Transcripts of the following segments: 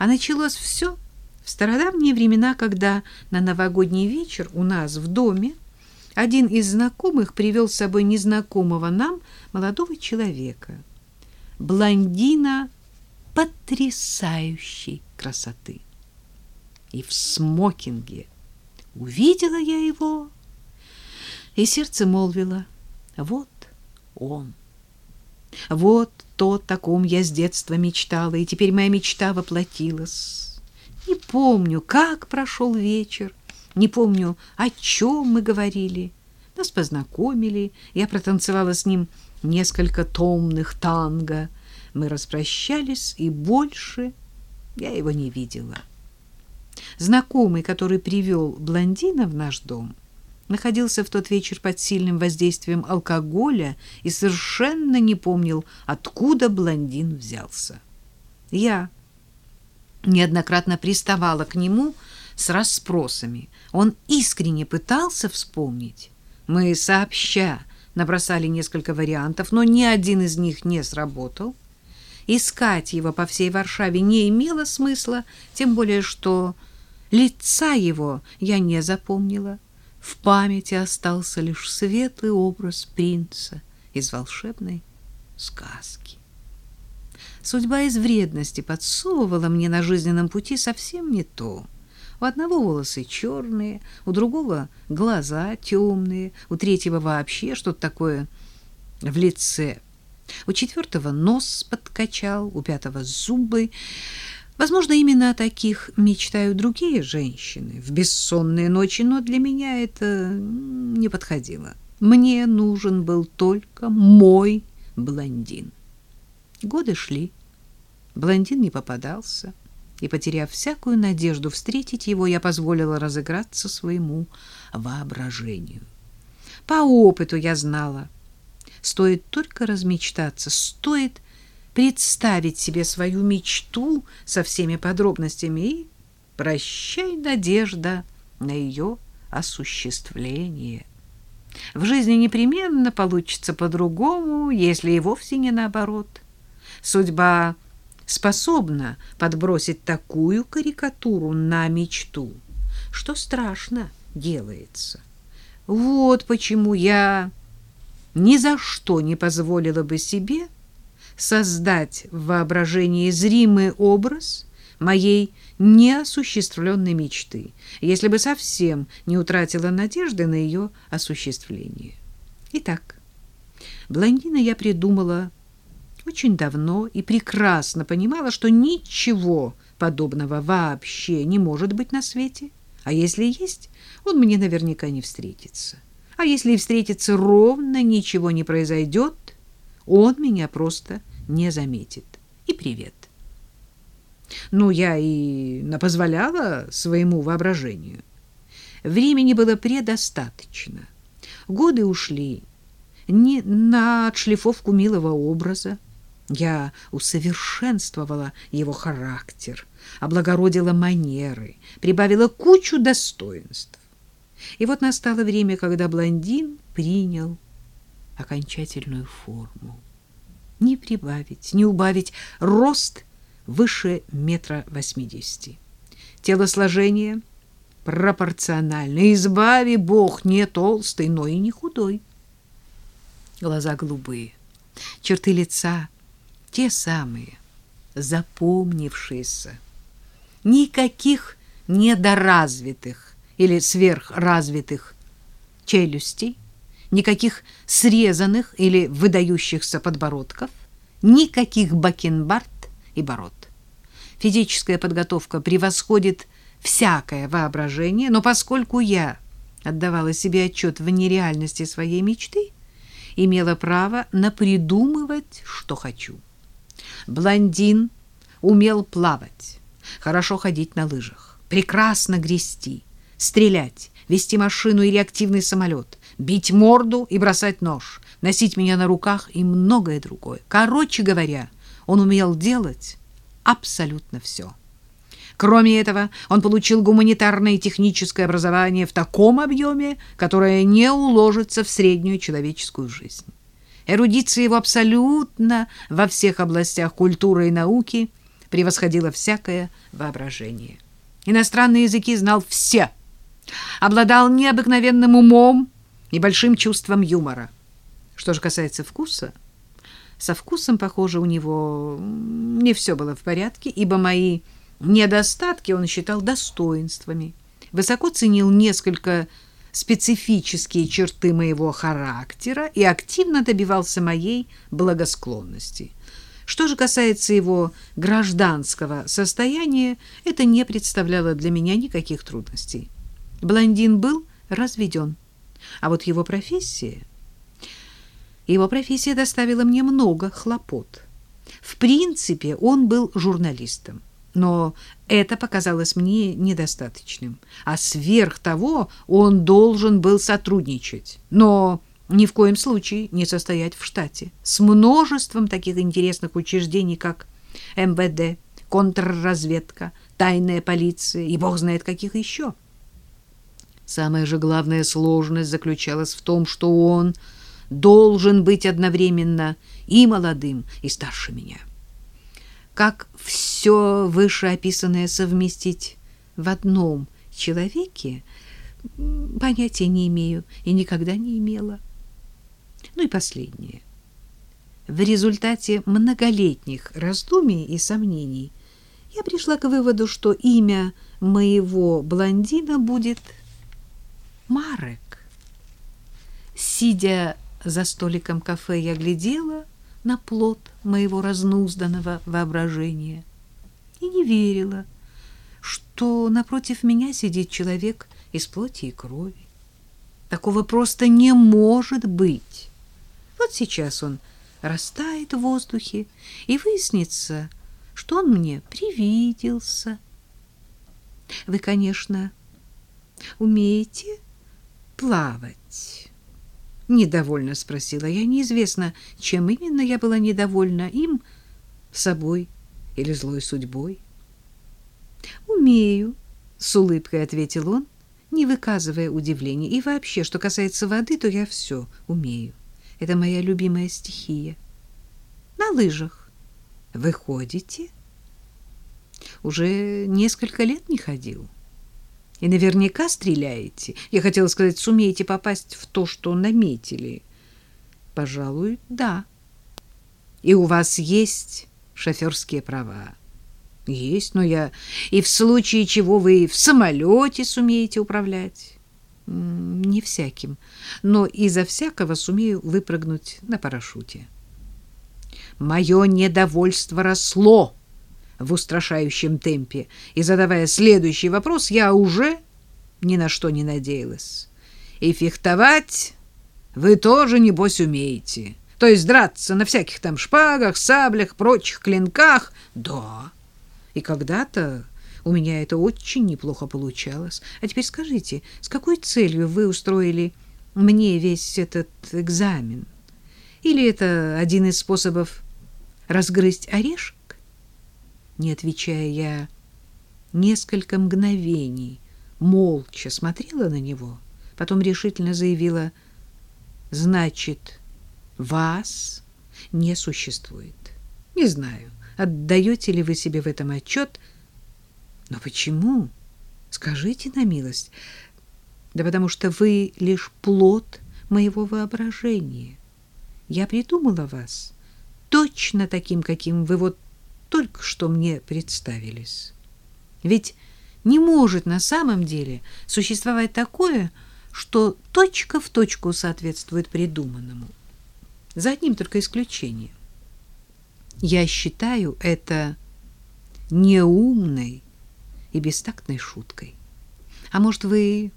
А началось все в стародавние времена, когда на новогодний вечер у нас в доме один из знакомых привел с собой незнакомого нам молодого человека, блондина потрясающей красоты. И в смокинге увидела я его, и сердце молвило, вот он. Вот тот, о ком я с детства мечтала, и теперь моя мечта воплотилась. Не помню, как прошел вечер, не помню, о чем мы говорили. Нас познакомили, я протанцевала с ним несколько томных танго. Мы распрощались, и больше я его не видела. Знакомый, который привел блондина в наш дом, находился в тот вечер под сильным воздействием алкоголя и совершенно не помнил, откуда блондин взялся. Я неоднократно приставала к нему с расспросами. Он искренне пытался вспомнить. Мы сообща набросали несколько вариантов, но ни один из них не сработал. Искать его по всей Варшаве не имело смысла, тем более что лица его я не запомнила. В памяти остался лишь светлый образ принца из волшебной сказки. Судьба из вредности подсовывала мне на жизненном пути совсем не то. У одного волосы черные, у другого глаза темные, у третьего вообще что-то такое в лице. У четвертого нос подкачал, у пятого зубы. Возможно, именно о таких мечтают другие женщины в бессонные ночи, но для меня это не подходило. Мне нужен был только мой блондин. Годы шли. Блондин не попадался, и, потеряв всякую надежду встретить его, я позволила разыграться своему воображению. По опыту я знала, стоит только размечтаться, стоит представить себе свою мечту со всеми подробностями и прощай надежда на ее осуществление. В жизни непременно получится по-другому, если и вовсе не наоборот. Судьба способна подбросить такую карикатуру на мечту, что страшно делается. Вот почему я ни за что не позволила бы себе создать в воображении зримый образ моей неосуществленной мечты, если бы совсем не утратила надежды на ее осуществление. Итак, блондина я придумала очень давно и прекрасно понимала, что ничего подобного вообще не может быть на свете, а если есть, он мне наверняка не встретится. А если и встретится ровно, ничего не произойдет, он меня просто не заметит. И привет. Ну, я и напозволяла своему воображению. Времени было предостаточно. Годы ушли не на отшлифовку милого образа. Я усовершенствовала его характер, облагородила манеры, прибавила кучу достоинств. И вот настало время, когда блондин принял окончательную форму не прибавить, не убавить. Рост выше метра восьмидесяти. Телосложение пропорционально. Избави Бог, не толстый, но и не худой. Глаза голубые, черты лица те самые, запомнившиеся. Никаких недоразвитых или сверхразвитых челюстей, никаких срезанных или выдающихся подбородков, никаких бакенбард и бород. Физическая подготовка превосходит всякое воображение, но поскольку я отдавала себе отчет в нереальности своей мечты, имела право напридумывать, что хочу. Блондин умел плавать, хорошо ходить на лыжах, прекрасно грести, стрелять, вести машину и реактивный самолет, бить морду и бросать нож, носить меня на руках и многое другое. Короче говоря, он умел делать абсолютно все. Кроме этого, он получил гуманитарное и техническое образование в таком объеме, которое не уложится в среднюю человеческую жизнь. Эрудиция его абсолютно во всех областях культуры и науки превосходило всякое воображение. Иностранные языки знал все, обладал необыкновенным умом и большим чувством юмора. Что же касается вкуса, со вкусом, похоже, у него не все было в порядке, ибо мои недостатки он считал достоинствами. Высоко ценил несколько специфические черты моего характера и активно добивался моей благосклонности. Что же касается его гражданского состояния, это не представляло для меня никаких трудностей. Блондин был разведен, а вот его профессия... Его профессия доставила мне много хлопот. В принципе, он был журналистом. Но это показалось мне недостаточным. А сверх того он должен был сотрудничать. Но ни в коем случае не состоять в штате. С множеством таких интересных учреждений, как МВД, контрразведка, тайная полиция и бог знает каких еще. Самая же главная сложность заключалась в том, что он должен быть одновременно и молодым, и старше меня. Как все вышеописанное совместить в одном человеке, понятия не имею и никогда не имела. Ну и последнее. В результате многолетних раздумий и сомнений я пришла к выводу, что имя моего блондина будет Марек. Сидя за столиком кафе, я глядела на плод моего разнузданного воображения и не верила, что напротив меня сидит человек из плоти и крови. Такого просто не может быть. Вот сейчас он растает в воздухе, и выяснится, что он мне привиделся. Вы, конечно, умеете плавать. Недовольно спросила я. Неизвестно, чем именно я была недовольна им, собой или злой судьбой. Умею, с улыбкой ответил он, не выказывая удивления. И вообще, что касается воды, то я все умею. Это моя любимая стихия. На лыжах. Вы ходите? Уже несколько лет не ходил. И наверняка стреляете. Я хотела сказать, сумеете попасть в то, что наметили. Пожалуй, да. И у вас есть шофёрские права. Есть, но я и в случае чего вы в самолете сумеете управлять. Не всяким, но изо всякого сумею выпрыгнуть на парашюте. Мое недовольство росло в устрашающем темпе, и, задавая следующий вопрос, я уже ни на что не надеялась. И фехтовать вы тоже, небось, умеете. То есть драться на всяких там шпагах, саблях, прочих клинках. Да, и когда-то у меня это очень неплохо получалось. А теперь скажите, с какой целью вы устроили мне весь этот экзамен? Или это один из способов разгрызть орешек? Не отвечая, я несколько мгновений молча смотрела на него, потом решительно заявила, «Значит, вас не существует. Не знаю, отдаете ли вы себе в этом отчет, но почему? Скажите на милость. Да потому что вы лишь плод моего воображения. Я придумала вас точно таким, каким вы вот только что мне представились. Ведь не может на самом деле существовать такое, что точка в точку соответствует придуманному. За одним только исключением. Я считаю это неумной и бестактной шуткой. А может, вы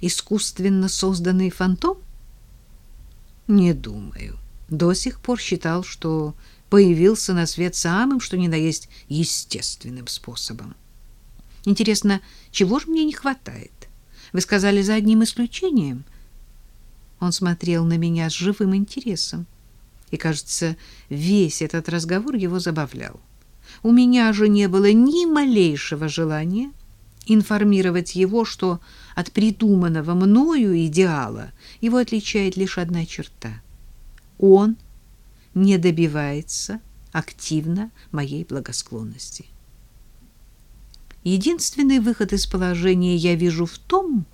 искусственно созданный фантом? Не думаю. До сих пор считал, что появился на свет самым, что ни на есть, естественным способом. Интересно, чего же мне не хватает? Вы сказали за одним исключением. Он смотрел на меня с живым интересом, и, кажется, весь этот разговор его забавлял. У меня же не было ни малейшего желания информировать его, что от придуманного мною идеала его отличает лишь одна черта. Он — не добивается активно моей благосклонности. Единственный выход из положения я вижу в том,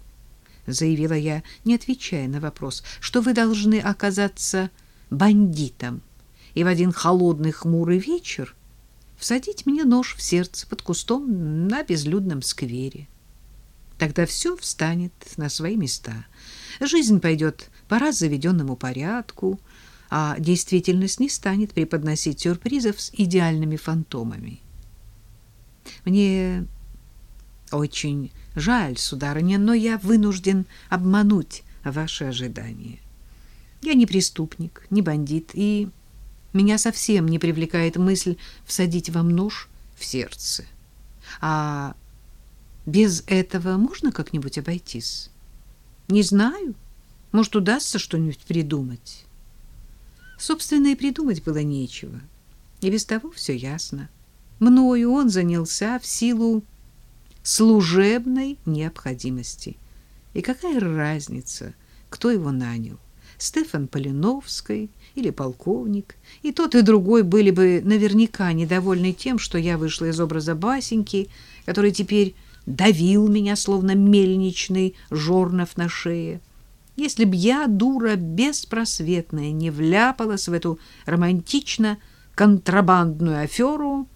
заявила я, не отвечая на вопрос, что вы должны оказаться бандитом и в один холодный хмурый вечер всадить мне нож в сердце под кустом на безлюдном сквере. Тогда все встанет на свои места. Жизнь пойдет по раз заведенному порядку, а действительность не станет преподносить сюрпризов с идеальными фантомами. Мне очень жаль, сударыня, но я вынужден обмануть ваши ожидания. Я не преступник, не бандит, и меня совсем не привлекает мысль всадить вам нож в сердце. А без этого можно как-нибудь обойтись? Не знаю. Может, удастся что-нибудь придумать. Собственно, и придумать было нечего. И без того все ясно. Мною он занялся в силу служебной необходимости. И какая разница, кто его нанял? Стефан Полиновский или полковник? И тот, и другой были бы наверняка недовольны тем, что я вышла из образа Басеньки, который теперь давил меня, словно мельничный жорнов на шее. Если б я, дура беспросветная, не вляпалась в эту романтично-контрабандную аферу,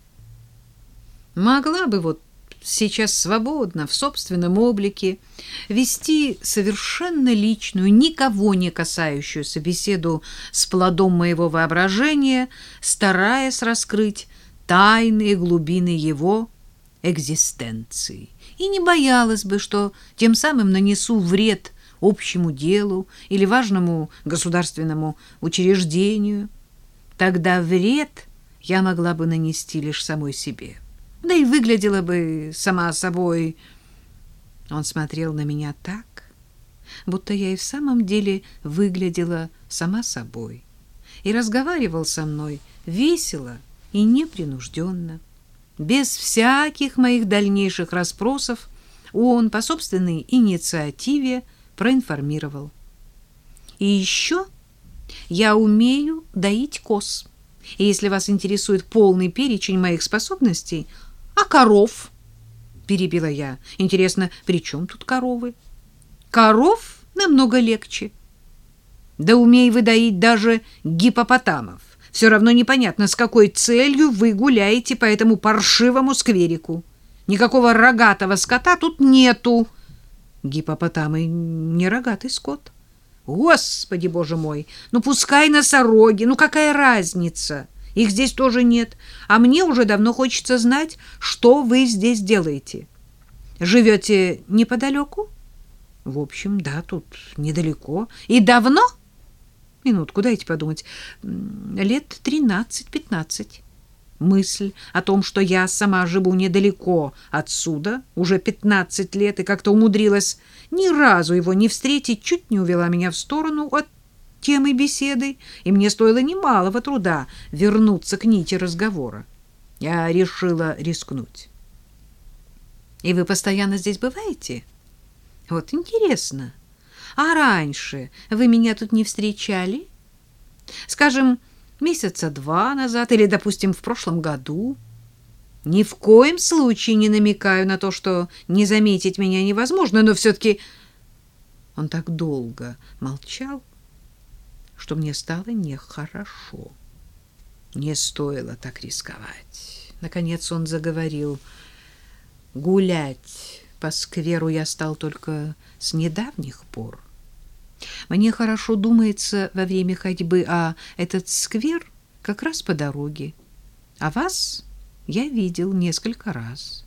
могла бы вот сейчас свободно, в собственном облике, вести совершенно личную, никого не касающуюся беседу с плодом моего воображения, стараясь раскрыть тайные глубины его экзистенции. И не боялась бы, что тем самым нанесу вред общему делу или важному государственному учреждению, тогда вред я могла бы нанести лишь самой себе. Да и выглядела бы сама собой. Он смотрел на меня так, будто я и в самом деле выглядела сама собой, и разговаривал со мной весело и непринужденно. Без всяких моих дальнейших расспросов он по собственной инициативе проинформировал. И еще я умею доить коз. И если вас интересует полный перечень моих способностей, а коров, перебила я. Интересно, при чем тут коровы? Коров намного легче. Да умей вы доить даже гипопотамов. Все равно непонятно, с какой целью вы гуляете по этому паршивому скверику. Никакого рогатого скота тут нету. Гипопотамы не рогатый скот. Господи, боже мой, ну пускай носороги, ну какая разница? Их здесь тоже нет, а мне уже давно хочется знать, что вы здесь делаете. Живете неподалеку? В общем, да, тут недалеко. И давно? Минутку, дайте подумать. Лет тринадцать-пятнадцать мысль о том, что я сама живу недалеко отсюда, уже пятнадцать лет, и как-то умудрилась ни разу его не встретить, чуть не увела меня в сторону от темы беседы, и мне стоило немалого труда вернуться к нити разговора. Я решила рискнуть. И вы постоянно здесь бываете? Вот интересно. А раньше вы меня тут не встречали? Скажем, месяца два назад или, допустим, в прошлом году. Ни в коем случае не намекаю на то, что не заметить меня невозможно, но все-таки он так долго молчал, что мне стало нехорошо. Не стоило так рисковать. Наконец он заговорил. Гулять по скверу я стал только с недавних пор. Мне хорошо думается во время ходьбы, а этот сквер как раз по дороге. А вас я видел несколько раз.